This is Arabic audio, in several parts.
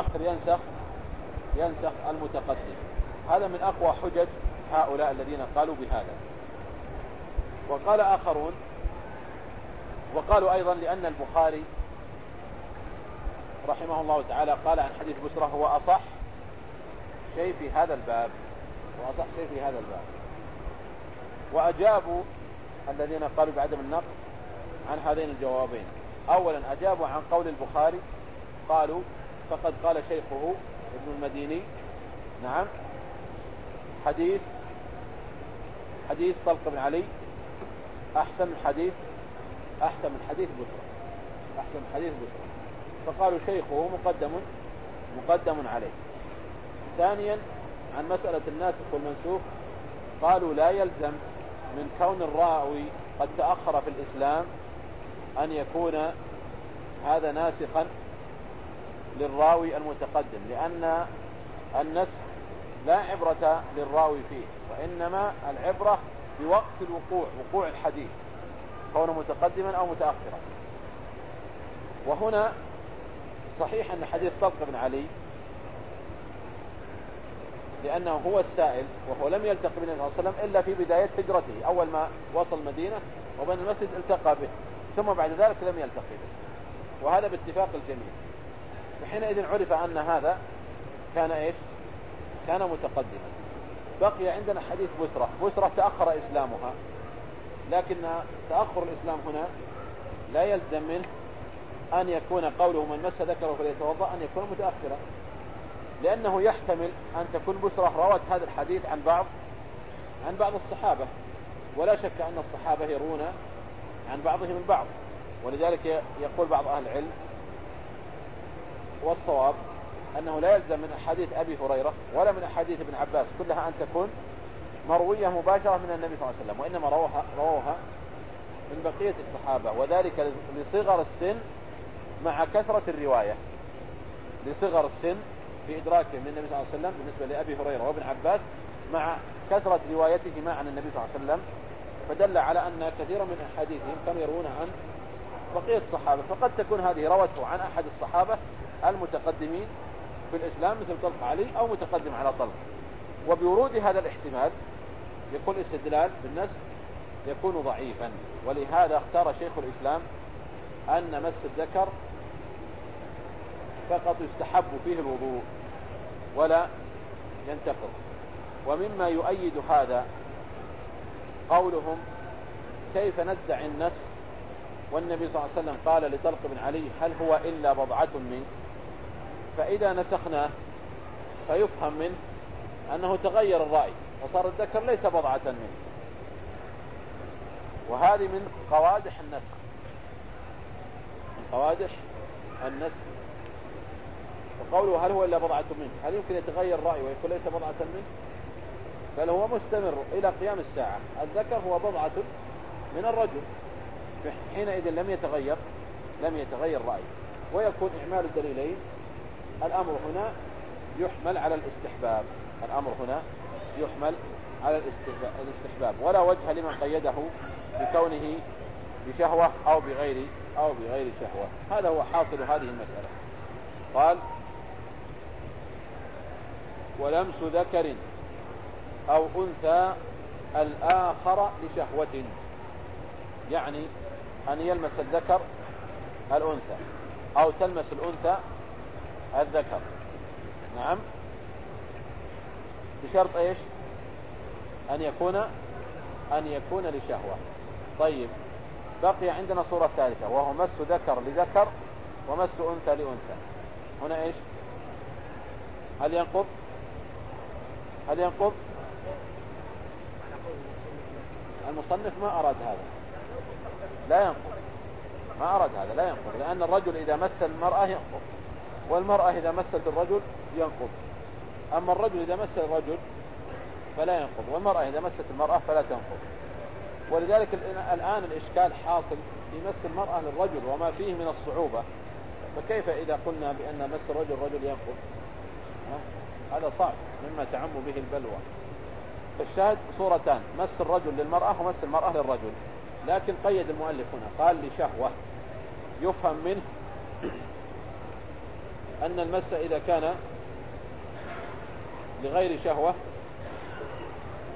آخر ينسخ ينسخ المتقدم. هذا من أقوى حجج هؤلاء الذين قالوا بهذا. وقال آخرون وقالوا أيضا لأن البخاري رحمه الله تعالى قال عن حديث بسرة هو أصح شيء في هذا الباب وأصح شيء في هذا الباب. وأجابوا الذين قالوا بعدم النقل عن هذين الجوابين. أولا أجابوا عن قول البخاري قالوا فقد قال شيخه ابن المديني. نعم. حديث حديث طلق بن علي. أحسن من حديث أحسن من حديث بسرة أحسن من حديث بسرة فقالوا شيخه مقدم مقدم عليه. ثانيا عن مسألة الناسخ والمنسوخ قالوا لا يلزم من كون الراوي قد تأخر في الإسلام أن يكون هذا ناسخا للراوي المتقدم لأن النسخ لا عبرة للراوي فيه وإنما العبرة بوقت الوقوع وقوع الحديث كونه متقدما أو متأخرا. وهنا صحيح أن حديث طلق بن علي لأنه هو السائل وهو لم يلتقي بالنبي صلى الله عليه وسلم إلا في بداية هجرته أول ما وصل المدينة وبين المسجد التقى به ثم بعد ذلك لم يلتقي به. وهذا باتفاق الجميع. فحينئذ عرف أن هذا كان إيش؟ كان متقدما. بقي عندنا حديث بسرة. بسرة تأخر إسلامها. لكن تأخر الإسلام هنا لا يلزم منه أن يكون قوله من مس ذكره فليتوضأ أن يكون متأخرا. لأنه يحتمل أن تكون بسرة. روت هذا الحديث عن بعض عن بعض الصحابة. ولا شك أن الصحابة يرون عن بعضهم البعض. ولذلك يقول بعض أهل العلم والصواب أنه لا يلزم من أحاديث أبي هريرة ولا من أحاديث ابن عباس كلها أن تكون مروية مباشرة من النبي صلى الله عليه وسلم وإنما روها, روها من بقية الصحابة وذلك لصغر السن مع كثرة الرواية. لصغر السن في إدراكه من النبي صلى الله عليه وسلم بالنسبة لأبي هريرة وابن عباس مع كثرة روايتهما عن النبي صلى الله عليه وسلم فدل على أن كثيرا من أحاديثهم كانوا يروون عن بقية الصحابة. فقد تكون هذه روته عن أحد الصحابة المتقدمين في الإسلام مثل طلق علي أو متقدم على طلق وبورود هذا الاحتمال يكون استدلال بالنسب يكون ضعيفا. ولهذا اختار شيخ الإسلام أن مس الذكر فقط يستحب فيه الوضوء ولا ينتقض. ومما يؤيد هذا قولهم كيف ندعي النسخ والنبي صلى الله عليه وسلم قال لطلق بن علي هل هو إلا بضعة منك فإذا نسخناه فيفهم منه أنه تغير الرأي وصار الذكر ليس بضعة منه. وهذه من قوادح النسخ. من قوادح النسخ. وقوله هل هو إلا بضعة منه هل يمكن يتغير رأي ويكون ليس بضعة منه؟ بل هو مستمر إلى قيام الساعة. الذكر هو بضعة من الرجل. حينئذ لم يتغير لم يتغير رأي. ويكون إعمال الدليلين. الأمر هنا يحمل على الاستحباب. الأمر هنا يحمل على الاستحباب. ولا وجه لمن قيده بكونه بشهوة أو بغير أو بغير شهوة. هذا هو حاصل هذه المسألة. قال ولمس ذكر أو أنثى الآخر لشهوة. يعني أن يلمس الذكر الأنثى أو تلمس الأنثى الذكر. نعم. بشرط إيش؟ أن يكون أن يكون لشهوة. طيب. بقي عندنا صورة ثالثة وهو مس ذكر لذكر ومس أنثى لأنثى. هنا إيش؟ هل ينقض؟ هل ينقض؟ المصنف ما أراد هذا. لا ينقض ما أراد هذا لا ينقض لأن الرجل إذا مس المرأة ينقض والمرأة إذا مست الرجل ينقض أما الرجل إذا مس الرجل فلا ينقض والمرأة إذا مست المرأة فلا تنقض ولذلك الآن الإشكال حاصل في مس المرأة للرجل وما فيه من الصعوبة. فكيف إذا قلنا بأن مس الرجل رجل ينقض هذا صعب. مما تعم به البلوى. الشاهد صورتان. مس الرجل للمرأة ومس المرأة للرجل. لكن قيد المؤلف هنا قال لشهوة يفهم منه أن المس إذا كان لغير شهوة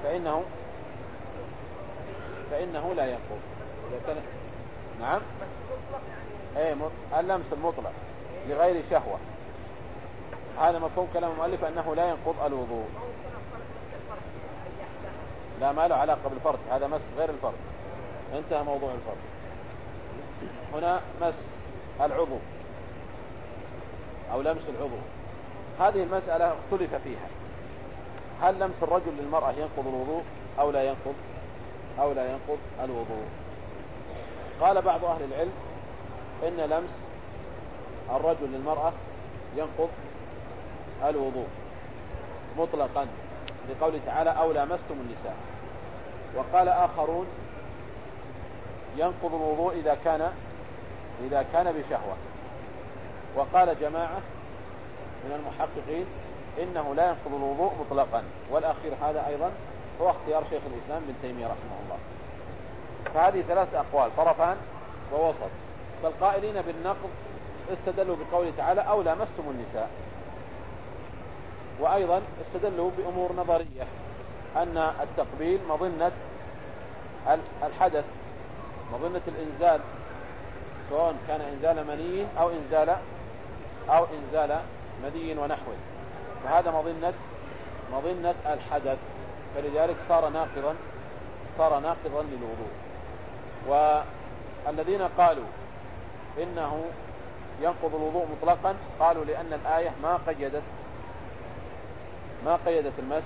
فإنه فإنه لا ينقض. إذا كان نعم؟ إيه اللمس المطلق لغير شهوة. هذا مفهوم كلام المؤلف أنه لا ينقض الوضوء. لا ما له علاقة بالفرد هذا مس غير الفرد انتهى موضوع الفرد هنا مس العضو أو لمس العضو. هذه المسألة اختلف فيها. هل لمس الرجل للمرأة ينقض الوضوء أو لا ينقض؟ أو لا ينقض الوضوء. قال بعض أهل العلم إن لمس الرجل للمرأة ينقض الوضوء. مطلقا. لقوله تعالى أو لامستم النساء. وقال آخرون ينقض الوضوء إذا كان إذا كان بشهوة. وقال جماعة من المحققين إنه لا ينقض الوضوء مطلقا. والأخير هذا أيضا هو اختيار شيخ الإسلام بن تيمية رحمه الله. فهذه ثلاث أقوال طرفان ووسط. فالقائلين بالنقض استدلوا بقوله تعالى أو لامستم النساء. وأيضا استدلوا بأمور نظرية. أن التقبيل مظنة الحدث مظنة الإنزال سواء كان إنزال مني أو إنزال أو إنزال مدي ونحوه. فهذا مظنة مظنة الحدث. فلذلك صار ناقضا صار ناقضا للوضوء. والذين قالوا إنه ينقض الوضوء مطلقا قالوا لأن الآية ما قيدت ما قيدت المس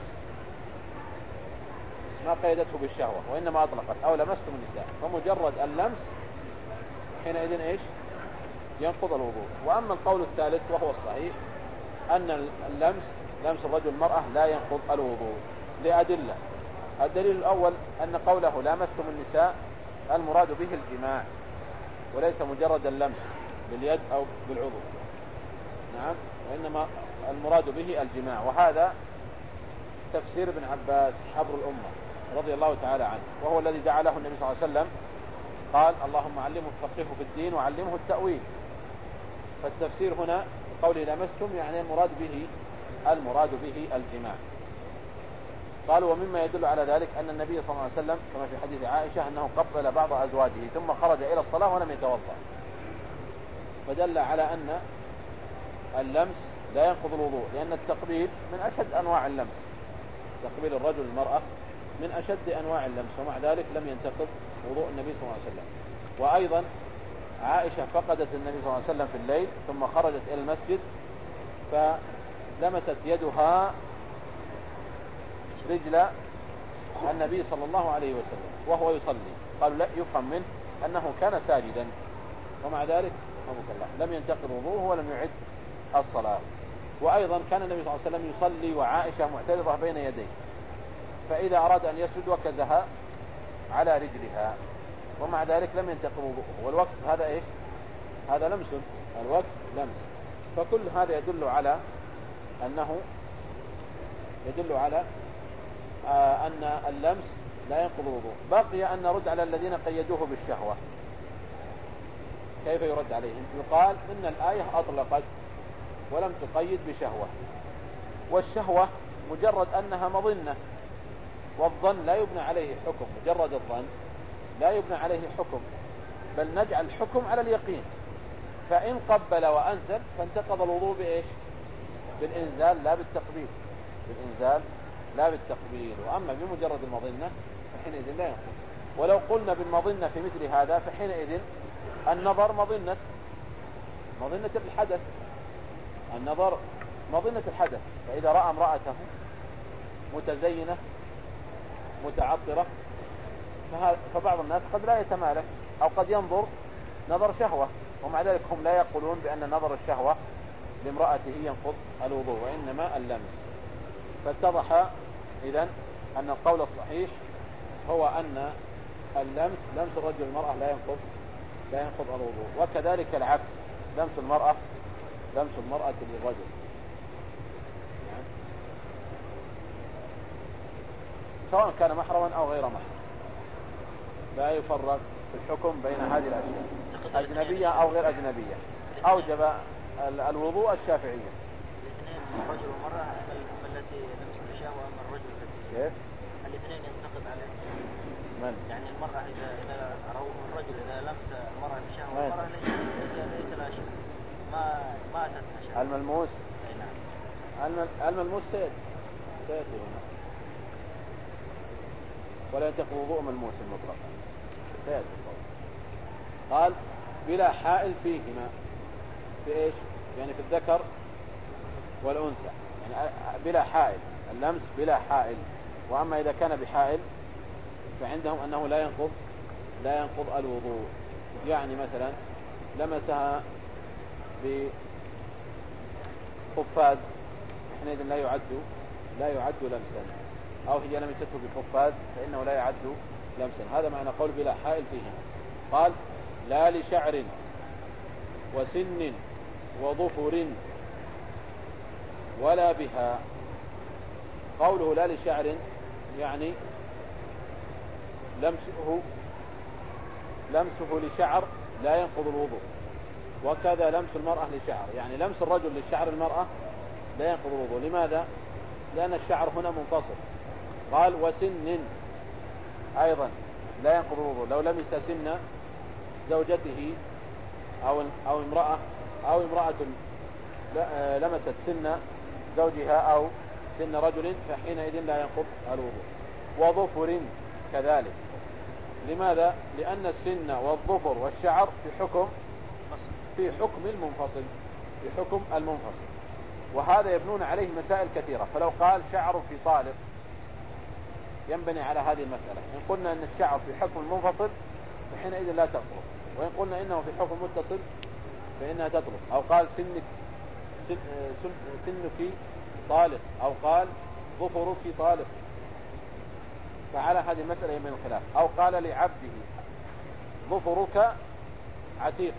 ما قيدته بالشهوة وإنما أطلقت أو لمستم النساء. فمجرد اللمس حينئذ إيش؟ ينقض الوضوء. وأما القول الثالث وهو الصحيح أن اللمس لمس الرجل المرأة لا ينقض الوضوء لأدلة. الدليل الأول أن قوله لامستم النساء المراد به الجماع وليس مجرد اللمس باليد أو بالعضو. نعم وإنما المراد به الجماع. وهذا تفسير ابن عباس حبر الأمة. رضي الله تعالى عنه. وهو الذي دعا له النبي صلى الله عليه وسلم. قال اللهم علمه الفقه في الدين وعلمه التأويل. فالتفسير هنا قوله لمستم يعني المراد به المراد به الجماع. قالوا ومما يدل على ذلك أن النبي صلى الله عليه وسلم كما في حديث عائشة أنه قبل بعض أزواجه ثم خرج إلى الصلاة ولم يتوضأ. فدل على أن اللمس لا ينقض الوضوء لأن التقبيل من أشد أنواع اللمس. تقبيل الرجل المرأة من أشد أنواع اللمس ومع ذلك لم ينتقض وضوء النبي صلى الله عليه وسلم. وأيضا عائشة فقدت النبي صلى الله عليه وسلم في الليل ثم خرجت إلى المسجد فلمست يدها رجل النبي صلى الله عليه وسلم وهو يصلي. قالوا لا يفهم منه أنه كان ساجدا. ومع ذلك الله لم ينتقل وضوءه ولم يعد الصلاة. وأيضا كان النبي صلى الله عليه وسلم يصلي وعائشة معترضة بين يديه. فإذا أراد أن يسجد وكزها على رجلها ومع ذلك لم ينتقل وضوءه. والوقت هذا إيش؟ هذا لمس. الوقت لمس. فكل هذا يدل على أنه يدل على آه أن اللمس لا ينقض الوضوء بقي أن نرد على الذين قيدوه بالشهوة. كيف يرد عليهم؟ يقال إن الآية أطلقت ولم تقيد بشهوة. والشهوة مجرد أنها مظنة. والظن لا يبنى عليه حكم مجرد الظن لا يبنى عليه حكم بل نجعل الحكم على اليقين. فإن قبل وأنزل فانتقض الوضوء بإيش؟ بالإنزال لا بالتقبيل. بالإنزال لا بالتقبيل. وأما بمجرد المظنة فحينئذ لا ينقض ولو قلنا بالمظنة في مثل هذا فحينئذ النظر مظنة مظنة الحدث. النظر مظنة الحدث. فإذا رأى امرأته متزينة متعطرة. فبعض الناس قد لا يتمالك أو قد ينظر نظر شهوة ومع ذلك هم لا يقولون بأن نظر الشهوة لامرأته ينقض الوضوء وإنما اللمس. فاتضح إذن أن القول الصحيح هو أن اللمس لمس الرجل المرأة لا ينقض لا ينقض الوضوء. وكذلك العكس لمس المرأة لمس المرأة للرجل. سواء كان محرما أو غير محرم. لا يفرق في الحكم بين هذه الأشياء أجنبية أو غير أجنبية أوجب الوضوء الشافعية. الاثنين الرجل والمرأة أما التي لمس الشهوة وأما الرجل التي كيف؟ الاثنين ينتقد عليه. من؟ يعني المرأة إذا إذا أو الرجل إذا لمس المرأة بشهوة المرأة ليس ليس ليس لها شيء ما ما شهوة الملموس؟ أي نعم. الملموس سيد. سيد هنا ولا ينتقد وضوء ملموس مطلقا. سيد قال بلا حائل فيهما. في إيش؟ يعني في الذكر والأنثى. يعني بلا حائل. اللمس بلا حائل. وأما إذا كان بحائل فعندهم أنه لا ينقض لا ينقض الوضوء. يعني مثلا لمسها بقفاز حينئذ لا يعد لا يعد لمسا. أو هي لمسته بقفاز فإنه لا يعد لمسا. هذا معنى قول بلا حائل فيهما قال لا لشعر وسن وظفر ولا بها. قوله لا لشعر يعني لمسه لمسه لشعر لا ينقض الوضوء. وكذا لمس المرأة لشعر. يعني لمس الرجل لشعر المرأة لا ينقض الوضوء. لماذا؟ لأن الشعر هنا منفصل. قال وسن أيضا لا ينقض الوضوء. لو لمس سن زوجته أو أو امرأة أو امرأة آه، لمست سن زوجها أو سن رجل فحينئذ لا ينقض الوضوء. وظفر كذلك. لماذا؟ لأن السن والظفر والشعر في حكم في حكم المنفصل في حكم المنفصل. وهذا يبنون عليه مسائل كثيرة. فلو قال شعر في طالق ينبني على هذه المسألة. إن قلنا أن الشعر في حكم المنفصل فحينئذ لا تطلق وإن قلنا إنه في حكم متصل فإنها تطلق أو قال سنك سنك طالق. أو قال ظفرك طالق. فعلى هذه المسألة من الخلاف. أو قال لعبده ظفرك عتيق.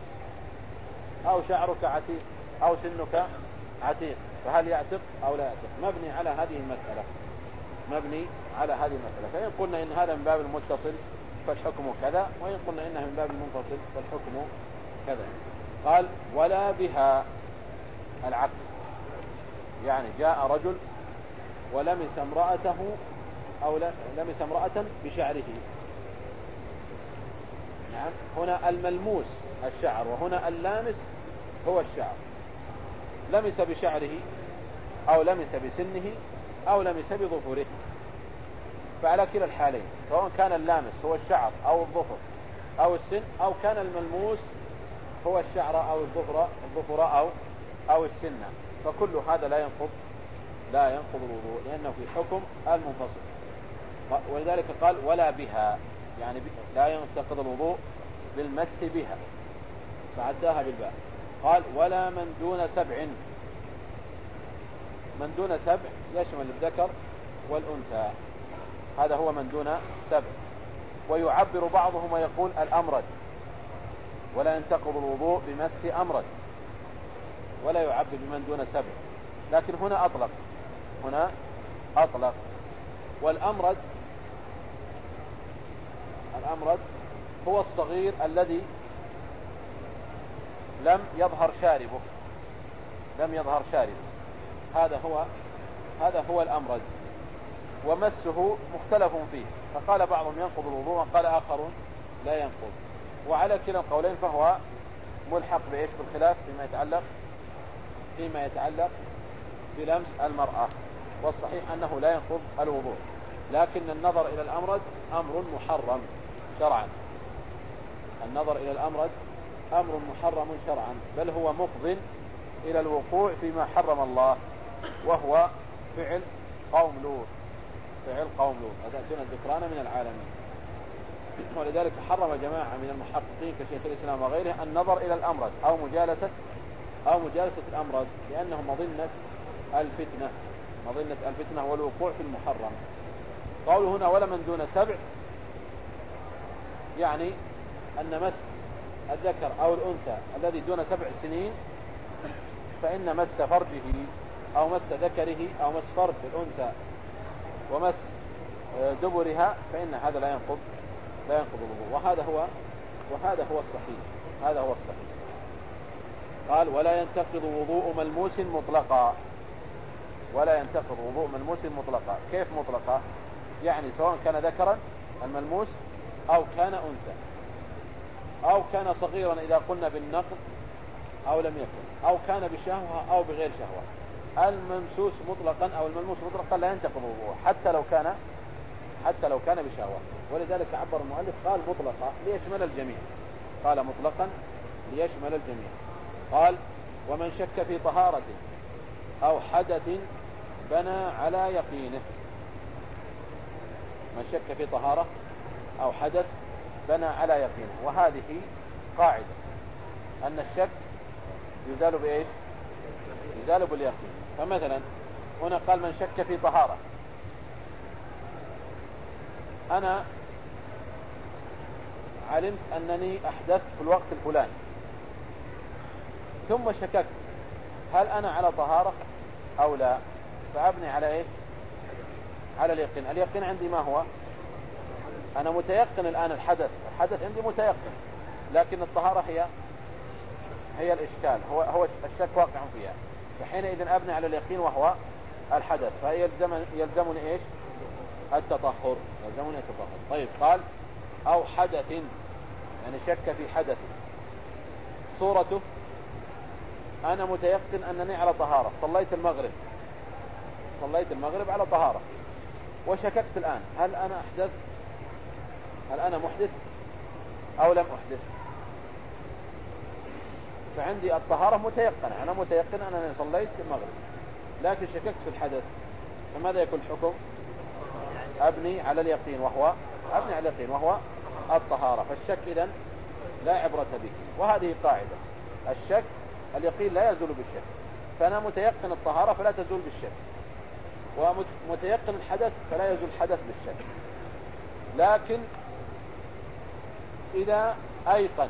أو شعرك عتيق. أو سنك عتيق. فهل يعتق أو لا يعتق؟ مبني على هذه المسألة. مبني على هذه المسألة. فإن قلنا إن هذا من باب المتصل فالحكم كذا وإن قلنا إنها من باب المنفصل فالحكم كذا. قال ولا بها العكس يعني جاء رجل ولمس امرأته أو لمس امرأة بشعره. نعم. هنا الملموس الشعر وهنا اللامس هو الشعر. لمس بشعره أو لمس بسنه أو لمس بظفره. فعلى كلا الحالين سواء كان اللامس هو الشعر أو الظفر أو السن أو كان الملموس هو الشعر أو الظفر الظفر أو أو السن. فكل هذا لا ينقض لا ينقض الوضوء لأنه في حكم المنفصل. ولذلك قال ولا بها يعني لا ينتقض الوضوء بالمس بها. فعداها بالباء. قال ولا من دون سبع. من دون سبع يشمل الذكر والأنثى. هذا هو من دون سبع ويعبر بعضهم ويقول الأمرد ولا ينتقض الوضوء بمس أمرد ولا يعبر بمن دون سبع لكن هنا أطلق. هنا أطلق. والأمرد الأمرد هو الصغير الذي لم يظهر شاربه. لم يظهر شاربه. هذا هو هذا هو الأمرد ومسه مختلف فيه. فقال بعضهم ينقض الوضوء وقال آخرون لا ينقض. وعلى كلا القولين فهو ملحق بإيش؟ بالخلاف فيما يتعلق فيما يتعلق بلمس المرأة. والصحيح أنه لا ينقض الوضوء. لكن النظر إلى الأمرد أمر محرم شرعا. النظر إلى الأمرد أمر محرم شرعا. بل هو مفض إلى الوقوع فيما حرم الله وهو فعل قوم لوط. فعل قوم لوط. أتأتون الذكران من العالمين. ولذلك حرم جماعة من المحققين كشيخ الإسلام وغيره النظر إلى الأمرد أو مجالسة أو مجالسة الأمرد لأنه مظنة الفتنة. مظنة الفتنة والوقوع في المحرم. قوله هنا ولا من دون سبع يعني أن مس الذكر أو الأنثى الذي دون سبع سنين فإن مس فرجه أو مس ذكره أو مس فرج الأنثى ومس آه، دبرها فإن هذا لا ينقض لا ينقض الوضوء. وهذا هو وهذا هو الصحيح هذا هو الصحيح. قال ولا ينتقض وضوء ملموس مطلقا. ولا ينتقض وضوء ملموس مطلقا. كيف مطلقا؟ يعني سواء كان ذكرا الملموس أو كان أنثى. أو كان صغيرا إذا قلنا بالنقض أو لم يكن. أو كان بشهوة أو بغير شهوة. الممسوس مطلقا أو الملموس مطلقا لا ينتقض وضوءه حتى لو كان حتى لو كان بشهوة. ولذلك عبر المؤلف قال مطلقا ليشمل الجميع. قال مطلقا ليشمل الجميع. قال ومن شك في طهارة أو حدث بنى على يقينه. من شك في طهارة أو حدث بنى على يقينه. وهذه قاعدة. أن الشك يزال بإيش؟ يزال باليقين. فمثلا هنا قال من شك في طهارة. أنا علمت أنني أحدثت في الوقت الفلاني. ثم شككت. هل أنا على طهارة أو لا؟ فأبني على إيش؟ على اليقين. اليقين عندي ما هو؟ أنا متيقن الآن الحدث. الحدث عندي متيقن. لكن الطهارة هي هي الإشكال. هو هو الشك واقع فيها. فحينئذ أبني على اليقين وهو الحدث. فيلزم يلزمني إيش التطهر. يلزمني التطهر طيب قال أو حدث. يعني شك في حدث. صورته أنا متيقن أنني على طهارة. صليت المغرب. صليت المغرب على طهارة. وشككت الآن. هل أنا أحدث؟ هل أنا محدث؟ أو لم أحدث؟ فعندي الطهارة متيقنة. أنا متيقن أنني صليت المغرب. لكن شككت في الحدث. فماذا يكون الحكم؟ أبني على اليقين وهو أبني على اليقين وهو الطهارة. فالشك إذن لا عبرة به. وهذه قاعدة. الشك اليقين لا يزول بالشك. فأنا متيقن الطهارة فلا تزول بالشك. ومتيقن الحدث فلا يزول الحدث بالشك. لكن إذا أيقن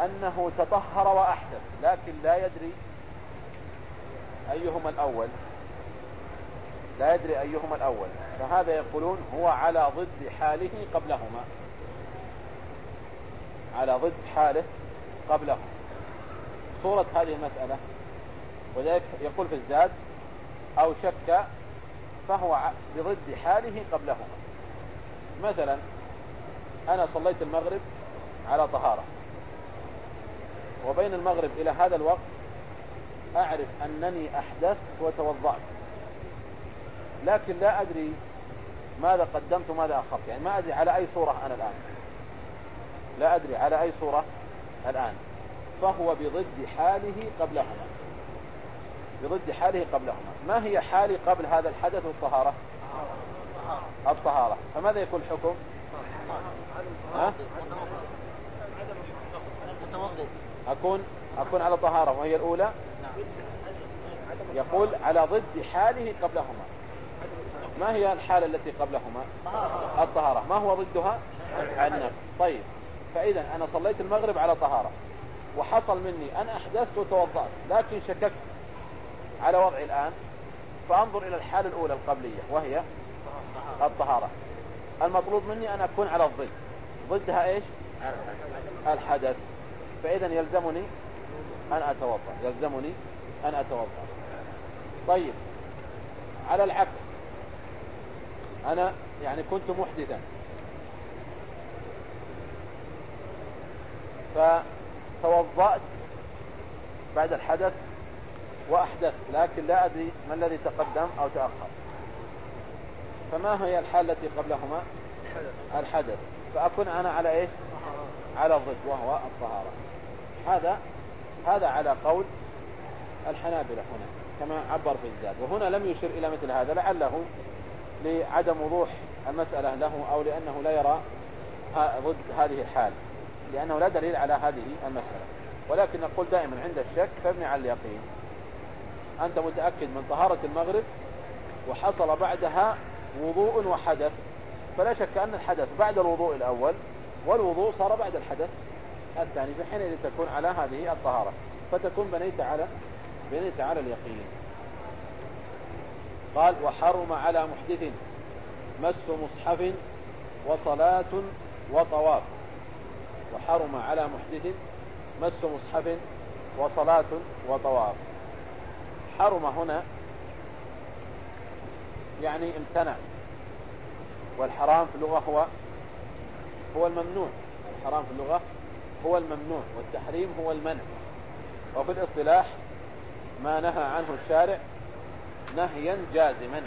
أنه تطهر وأحدث لكن لا يدري أيهما الأول. لا يدري أيهما الأول. فهذا يقولون هو على ضد حاله قبلهما. على ضد حاله قبلهما. صورة هذه المسألة وذلك يقول في الزاد أو شك فهو بضد حاله قبلهما. مثلا أنا صليت المغرب على طهارة. وبين المغرب إلى هذا الوقت أعرف أنني أحدثت وتوضأت. لكن لا أدري ماذا قدمت وماذا أخرت. يعني ما أدري على أي صورة أنا الآن. لا أدري على أي صورة الآن. فهو بضد حاله قبلهما. بضد حاله قبلهما. ما هي حالي قبل هذا الحدث والطهارة؟ الطهارة. فماذا يكون الحكم؟ ها؟ أكون أكون على طهارة وهي الأولى. يقول على ضد حاله قبلهما. ما هي الحالة التي قبلهما؟ الطهارة. ما هو ضدها؟ النفس. طيب فإذا أنا صليت المغرب على طهارة وحصل مني أن أحدثت وتوضأت لكن شككت على وضعي الآن فأنظر إلى الحالة الأولى القبلية وهي الطهارة. المطلوب مني أن أكون على الضد. ضدها إيش؟ الحدث. فإذا يلزمني أن أتوضأ. يلزمني أن أتوضأ. طيب. على العكس. أنا يعني كنت محدثا فتوضأت بعد الحدث وأحدثت لكن لا أدري ما الذي تقدم أو تأخر. فما هي الحالة التي قبلهما؟ الحدث. فأكون أنا على إيش؟ على الضد وهو الطهارة. هذا هذا على قول الحنابلة هنا كما عبر في الزاد. وهنا لم يشر إلى مثل هذا لعله لعدم وضوح المسألة له أو لأنه لا يرى ضد هذه الحال لأنه لا دليل على هذه المسألة. ولكن نقول دائما عند الشك فابني على اليقين أنت متأكد من طهارة المغرب وحصل بعدها وضوء وحدث فلا شك أن الحدث بعد الوضوء الأول والوضوء صار بعد الحدث. الثاني فحينئذ تكون على هذه الطهارة فتكون بنيت على بنيت على اليقين. قال وحرم على محدث مس مصحف وصلاة وطواف. وحرم على محدث مس مصحف وصلاة وطواف. حرم هنا يعني امتنع. والحرام في اللغة هو هو الممنوع. الحرام في اللغة هو الممنوع والتحريم هو المنع. وفي الاصطلاح ما نهى عنه الشارع نهيا جازما.